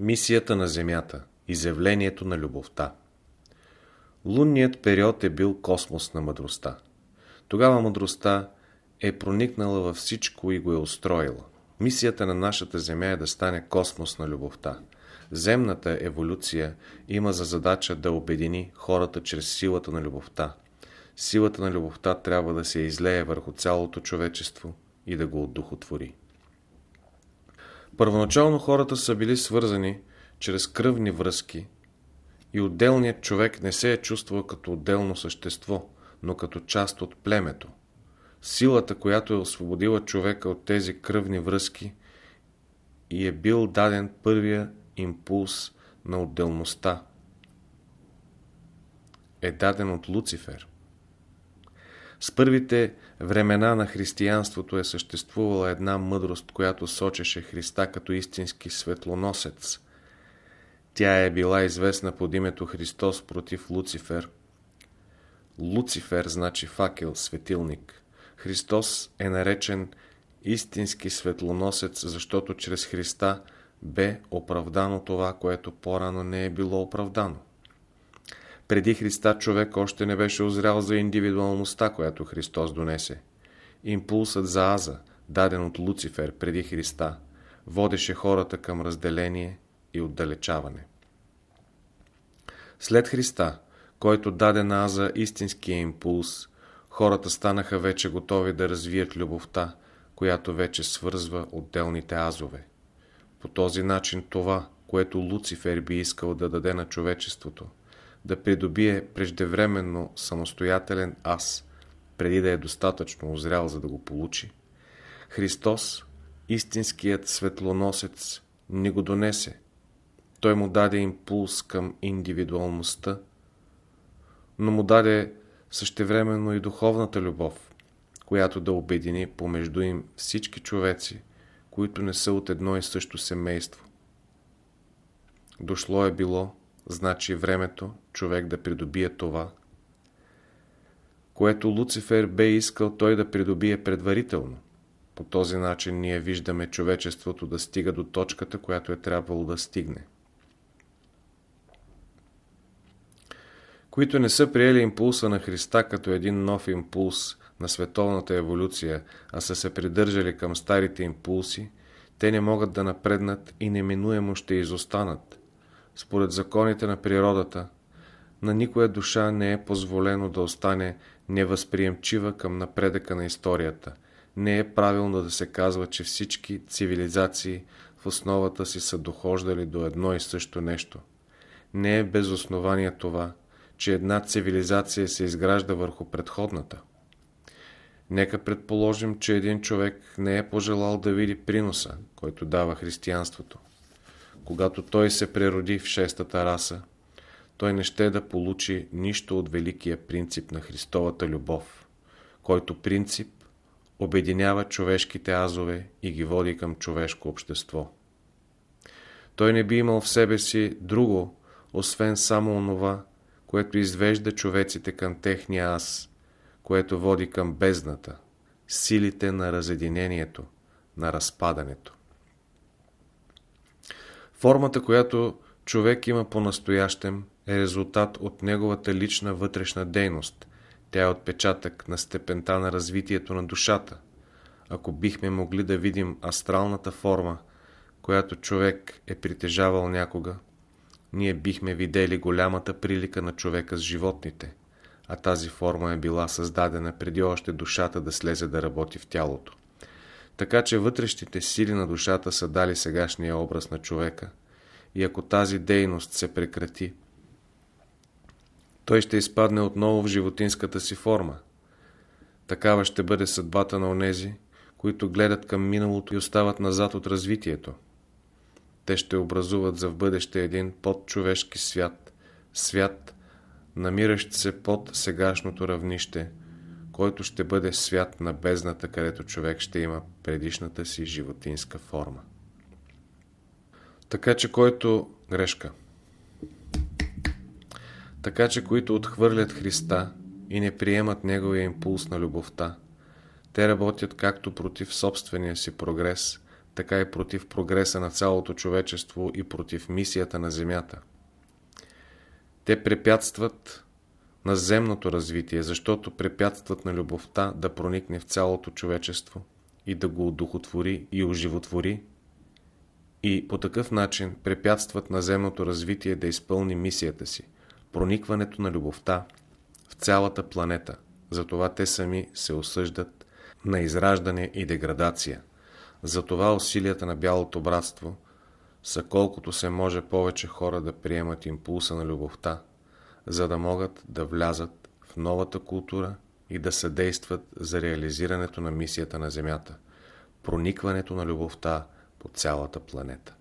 Мисията на Земята Изявлението на любовта Лунният период е бил космос на мъдростта. Тогава мъдростта е проникнала във всичко и го е устроила. Мисията на нашата Земя е да стане космос на любовта. Земната еволюция има за задача да обедини хората чрез силата на любовта. Силата на любовта трябва да се излее върху цялото човечество и да го отдухотвори. Първоначално хората са били свързани чрез кръвни връзки и отделният човек не се е чувствал като отделно същество, но като част от племето. Силата, която е освободила човека от тези кръвни връзки и е бил даден първия импулс на отделността, е даден от Луцифер. С първите времена на християнството е съществувала една мъдрост, която сочеше Христа като истински светлоносец. Тя е била известна под името Христос против Луцифер. Луцифер значи факел, светилник. Христос е наречен истински светлоносец, защото чрез Христа бе оправдано това, което по-рано не е било оправдано. Преди Христа човек още не беше озрял за индивидуалността, която Христос донесе. Импулсът за аза, даден от Луцифер преди Христа, водеше хората към разделение и отдалечаване. След Христа, който даде на аза истинския импулс, хората станаха вече готови да развият любовта, която вече свързва отделните азове. По този начин това, което Луцифер би искал да даде на човечеството, да придобие преждевременно самостоятелен аз, преди да е достатъчно озрял за да го получи, Христос, истинският светлоносец, ни го донесе. Той му даде импулс към индивидуалността, но му даде същевременно и духовната любов, която да обедини помежду им всички човеци, които не са от едно и също семейство. Дошло е било, значи времето, човек да придобие това, което Луцифер бе искал той да придобие предварително. По този начин ние виждаме човечеството да стига до точката, която е трябвало да стигне. Които не са приели импулса на Христа като един нов импулс на световната еволюция, а са се придържали към старите импулси, те не могат да напреднат и неминуемо ще изостанат. Според законите на природата, на никоя душа не е позволено да остане невъзприемчива към напредъка на историята. Не е правилно да се казва, че всички цивилизации в основата си са дохождали до едно и също нещо. Не е без основание това, че една цивилизация се изгражда върху предходната. Нека предположим, че един човек не е пожелал да види приноса, който дава християнството. Когато той се прероди в шестата раса, той не ще да получи нищо от великия принцип на Христовата любов, който принцип обединява човешките азове и ги води към човешко общество. Той не би имал в себе си друго, освен само онова, което извежда човеците към техния аз, което води към бездната, силите на разединението, на разпадането. Формата, която човек има по-настоящем, е резултат от неговата лична вътрешна дейност. Тя е отпечатък на степента на развитието на душата. Ако бихме могли да видим астралната форма, която човек е притежавал някога, ние бихме видели голямата прилика на човека с животните, а тази форма е била създадена преди още душата да слезе да работи в тялото. Така че вътрешните сили на душата са дали сегашния образ на човека и ако тази дейност се прекрати, той ще изпадне отново в животинската си форма. Такава ще бъде съдбата на онези, които гледат към миналото и остават назад от развитието. Те ще образуват за в бъдеще един подчовешки свят, свят, намиращ се под сегашното равнище, който ще бъде свят на бездната, където човек ще има предишната си животинска форма. Така че който грешка. Така че които отхвърлят Христа и не приемат Неговия импулс на любовта, те работят както против собствения си прогрес, така и против прогреса на цялото човечество и против мисията на Земята. Те препятстват на земното развитие, защото препятстват на любовта да проникне в цялото човечество и да го удохотвори и оживотвори и по такъв начин препятстват на земното развитие да изпълни мисията си, проникването на любовта в цялата планета. Затова те сами се осъждат на израждане и деградация. Затова усилията на Бялото братство са колкото се може повече хора да приемат импулса на любовта, за да могат да влязат в новата култура и да съдействат за реализирането на мисията на Земята, проникването на любовта по цялата планета.